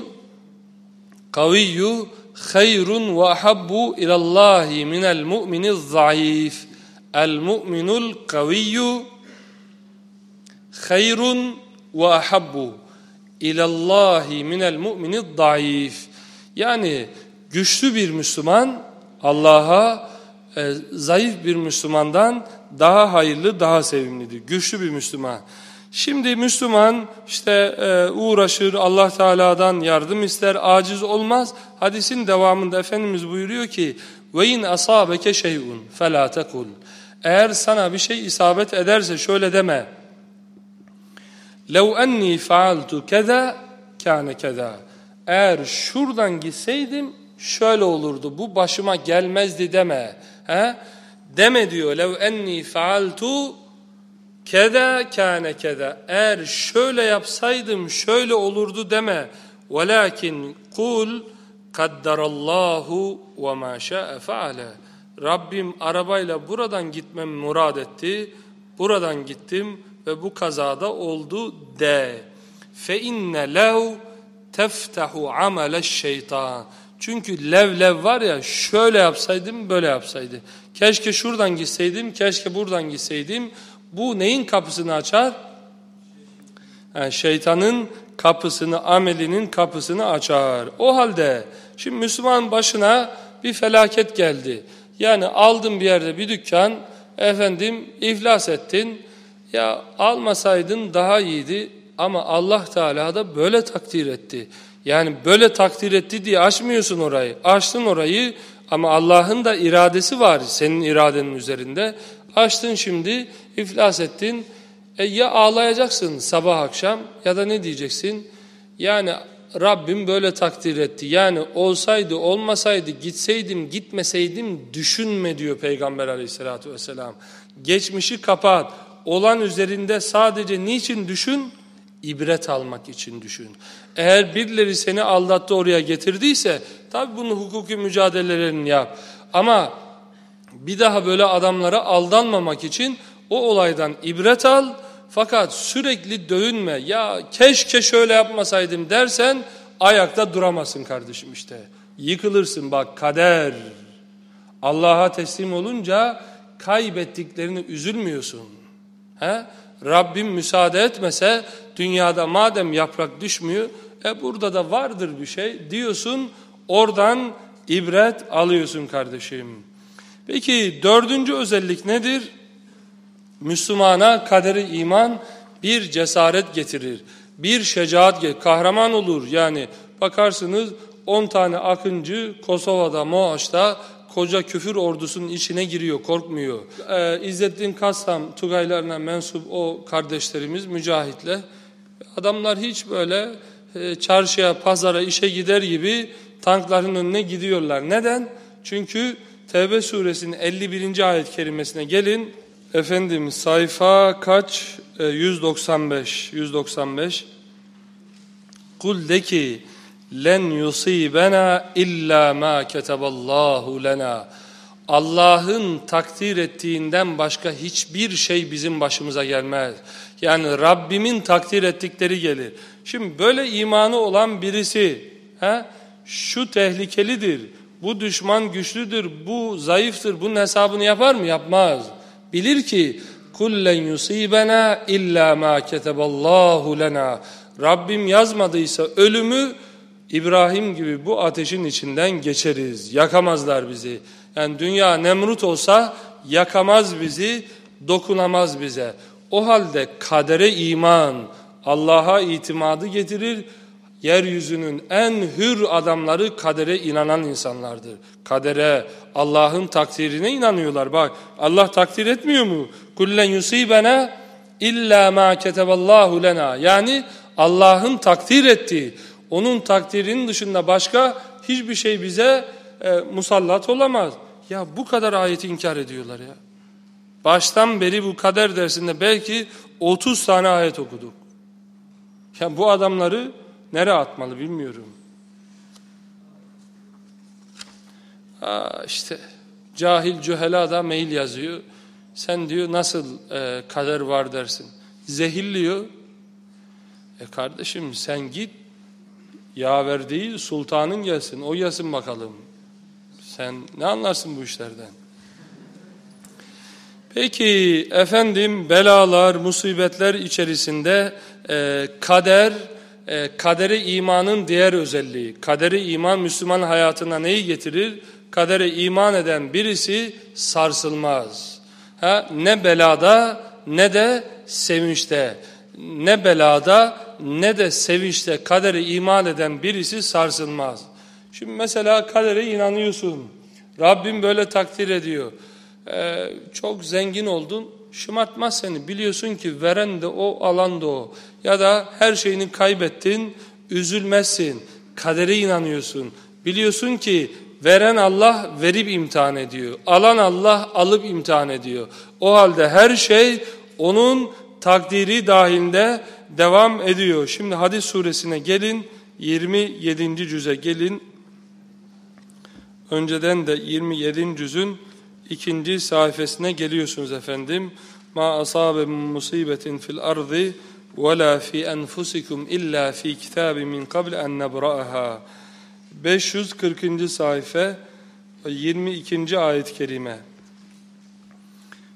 kaviyyu hayrun ve ahabbu ilallahi minel mu'miniz zayıf. El mu'minul kaviyyu hayrun ve ahabbu ilallahi minel mu'miniz zayıf. Yani güçlü bir Müslüman Allah'a e, zayıf bir Müslümandan daha hayırlı, daha sevimlidir. Güçlü bir Müslüman. Şimdi Müslüman işte e, uğraşır, Allah Teala'dan yardım ister, aciz olmaz. Hadisin devamında Efendimiz buyuruyor ki وَاِنْ أَصَابَكَ شَيْءٌ فَلَا تَقُلْ Eğer sana bir şey isabet ederse şöyle deme. لَوْ اَنِّي فَعَلْتُ كَذَا كَانَ كَذَا Eğer şuradan gitseydim şöyle olurdu, bu başıma gelmezdi deme. He? Deme diyor, لَوْ اَنِّي فَعَلْتُ Keda kâne keda. Eğer şöyle yapsaydım şöyle olurdu deme. Velakin kul kaddarallahu ve ma şa'e faale. Rabbim arabayla buradan gitmem murad etti. Buradan gittim ve bu kazada oldu de. Fe inne lev teftahu amele şeytan. Çünkü lev lev var ya şöyle yapsaydım böyle yapsaydı. Keşke şuradan gitseydim, keşke buradan gitseydim. Bu neyin kapısını açar? Yani şeytanın kapısını, amelinin kapısını açar. O halde şimdi Müslüman başına bir felaket geldi. Yani aldın bir yerde bir dükkan, efendim iflas ettin. Ya almasaydın daha iyiydi ama Allah Teala da böyle takdir etti. Yani böyle takdir etti diye açmıyorsun orayı. Açtın orayı ama Allah'ın da iradesi var senin iradenin üzerinde. Açtın şimdi, iflas ettin. E ya ağlayacaksın sabah akşam ya da ne diyeceksin? Yani Rabbim böyle takdir etti. Yani olsaydı olmasaydı gitseydim gitmeseydim düşünme diyor Peygamber aleyhissalatü vesselam. Geçmişi kapat. Olan üzerinde sadece niçin düşün? İbret almak için düşün. Eğer birileri seni aldattı oraya getirdiyse tabi bunu hukuki mücadelelerini yap. Ama bir daha böyle adamlara aldanmamak için o olaydan ibret al. Fakat sürekli dövünme. Ya keşke şöyle yapmasaydım dersen ayakta duramazsın kardeşim işte. Yıkılırsın bak kader. Allah'a teslim olunca kaybettiklerini üzülmüyorsun. He? Rabbim müsaade etmese dünyada madem yaprak düşmüyor e burada da vardır bir şey diyorsun oradan ibret alıyorsun kardeşim. Peki dördüncü özellik nedir? Müslümana kaderi iman bir cesaret getirir. Bir şecaat getirir. Kahraman olur yani bakarsınız 10 tane akıncı Kosova'da, Moğaş'ta koca küfür ordusunun içine giriyor, korkmuyor. Ee, İzzettin Kassam, Tugaylarına mensup o kardeşlerimiz mücahitle. Adamlar hiç böyle e, çarşıya, pazara, işe gider gibi tankların önüne gidiyorlar. Neden? Çünkü Tevbe suresinin 51. ayet kerimesine gelin. Efendim sayfa kaç? 195. 195. Kul de ki len yusibena illa ma keteballahu lena. Allah'ın takdir ettiğinden başka hiçbir şey bizim başımıza gelmez. Yani Rabbimin takdir ettikleri gelir. Şimdi böyle imanı olan birisi he, şu tehlikelidir bu düşman güçlüdür, bu zayıftır, bunun hesabını yapar mı? Yapmaz. Bilir ki kullen yusibena illa ma keteballahu lena. Rabbim yazmadıysa ölümü İbrahim gibi bu ateşin içinden geçeriz. Yakamazlar bizi. Yani dünya Nemrut olsa yakamaz bizi, dokunamaz bize. O halde kadere iman, Allah'a itimadı getirir, yeryüzünün en hür adamları kadere inanan insanlardır. Kadere, Allah'ın takdirine inanıyorlar. Bak Allah takdir etmiyor mu? Kullen yusibena illa ma keteballahu lena. Yani Allah'ın takdir ettiği, onun takdirinin dışında başka hiçbir şey bize e, musallat olamaz. Ya bu kadar ayeti inkar ediyorlar ya. Baştan beri bu kader dersinde belki 30 tane ayet okuduk. Ya bu adamları nereye atmalı bilmiyorum. Aa işte cahil cühela da mail yazıyor. Sen diyor nasıl e, kader var dersin. Zehirliyor. E kardeşim sen git yaver değil sultanın gelsin o gelsin bakalım. Sen ne anlarsın bu işlerden? Peki efendim belalar, musibetler içerisinde e, kader, e, kadere imanın diğer özelliği. Kadere iman Müslüman hayatına neyi getirir? Kadere iman eden birisi sarsılmaz. Ha, ne belada ne de sevinçte. Ne belada ne de sevinçte kadere iman eden birisi sarsılmaz. Şimdi mesela kadere inanıyorsun. Rabbim böyle takdir ediyor. Ee, çok zengin oldun, şımartmaz seni. Biliyorsun ki veren de o, alan da o. Ya da her şeyini kaybettin, üzülmezsin. Kadere inanıyorsun. Biliyorsun ki veren Allah verip imtihan ediyor. Alan Allah alıp imtihan ediyor. O halde her şey onun takdiri dahilinde devam ediyor. Şimdi hadis suresine gelin, 27. cüze gelin. Önceden de 27. cüzün ikinci sayfasına geliyorsunuz efendim. Ma asabe musibetin fil ardı ve la fi enfusikum illa fi kitabin min qabl en nebra'aha. 540. sayfa 22. ayet-i kerime.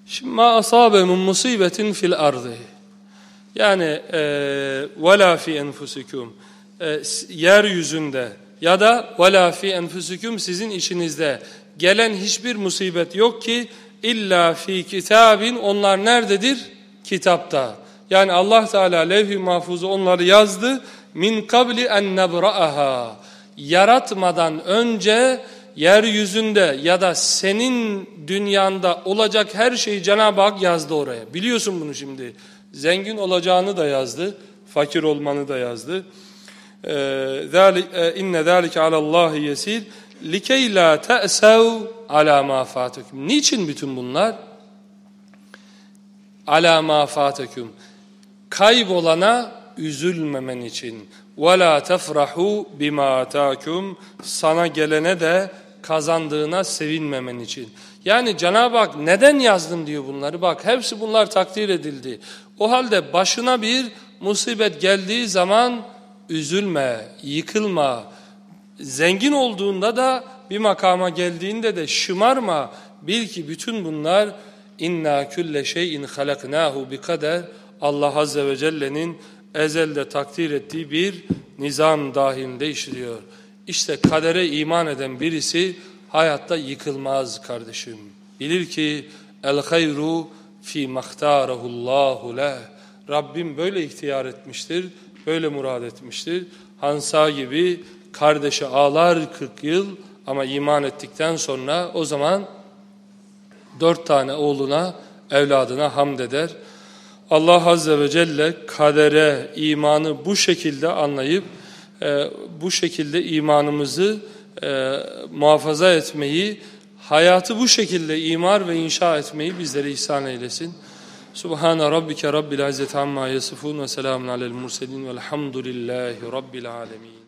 Şimdi ma asabe musibetin fil ardı. Yani fi enfusikum. E, yeryüzünde ya da la fi enfusikum sizin içinizde gelen hiçbir musibet yok ki illa fi kitabin onlar nerededir? Kitapta. Yani Allah Teala levh-i mahfuzu onları yazdı. Min kabli en nebra'aha. Yaratmadan önce yeryüzünde ya da senin dünyanda olacak her şeyi Cenab-ı Hak yazdı oraya. Biliyorsun bunu şimdi. Zengin olacağını da yazdı, fakir olmanı da yazdı. Ee, e, inne zâlike alallâhi yesîr. Likey lâ te'sev alâ mâ fâteküm. Niçin bütün bunlar? Alâ mâ fâteküm. Kaybolana üzülmemen için. Ve lâ tefrahu bimâ. Sana gelene de kazandığına sevinmemen için. Yani Cenab-ı Hak neden yazdım diyor bunları. Bak hepsi bunlar takdir edildi. O halde başına bir musibet geldiği zaman üzülme, yıkılma, Zengin olduğunda da bir makama geldiğinde de şımarma. Bil ki bütün bunlar inna külle şeyin halaknahu bi kader Allah azze ve celle'nin ezelde takdir ettiği bir nizam dahilinde işliyor. İşte kadere iman eden birisi hayatta yıkılmaz kardeşim. Bilir ki el hayru fi mahtarahullahu leh. Rabbim böyle ihtiyar etmiştir, böyle murad etmiştir. Hansa gibi kardeşi ağlar 40 yıl ama iman ettikten sonra o zaman dört tane oğluna, evladına hamd eder. Allah Azze ve Celle kadere, imanı bu şekilde anlayıp e, bu şekilde imanımızı e, muhafaza etmeyi, hayatı bu şekilde imar ve inşa etmeyi bizlere ihsan eylesin. Subhane rabbike rabbil izzeti amma yasifun ve selamun alel murselin velhamdülillahi rabbil alemin.